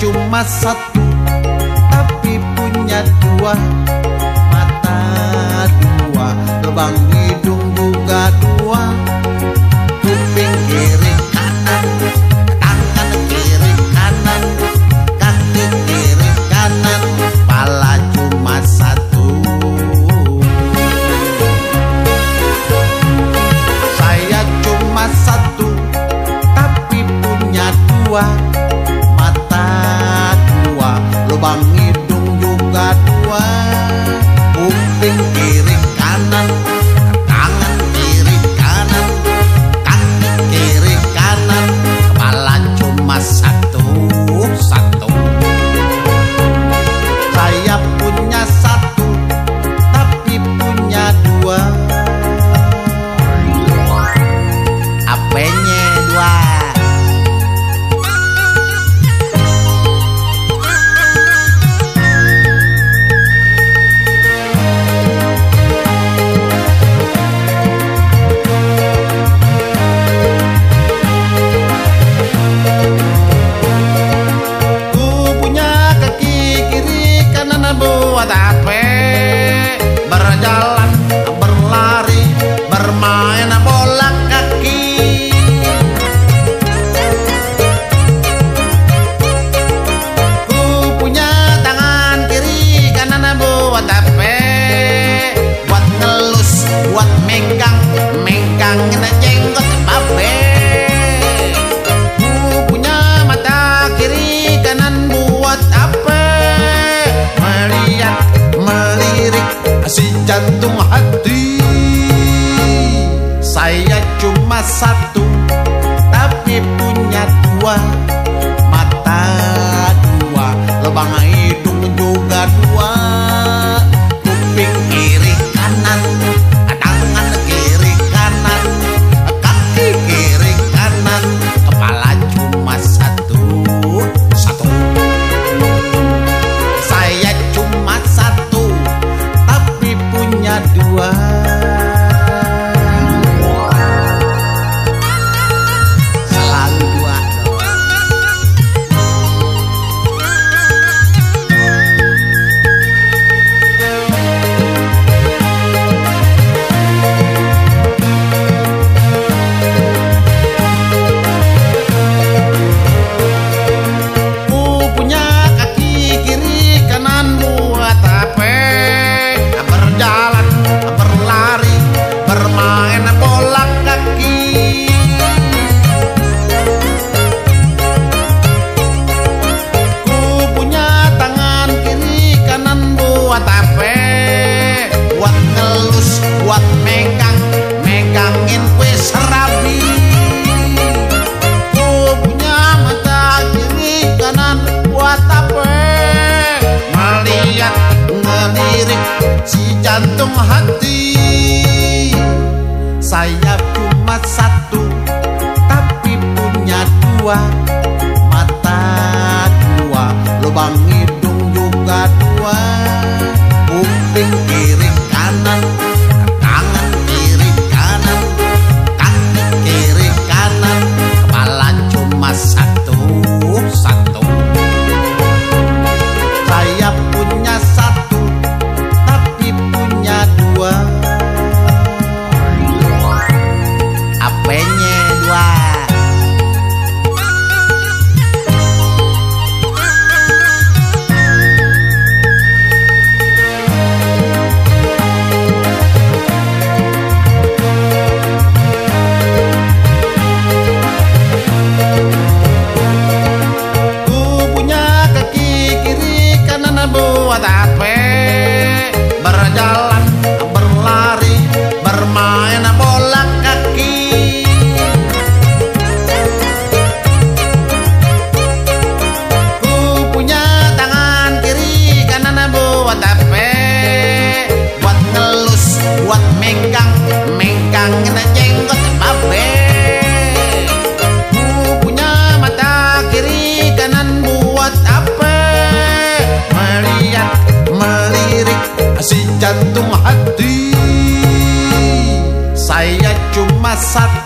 cuma satu Tapi punya dua Mata dua Lubang hidung buka dua. Kuping kiri kanan Tangan kiri kanan Kaki kiri kanan Pala cuma satu. Saya cuma satu Tapi punya dua. passa si jantung hati Saya cuma satu tapi punya dua. satu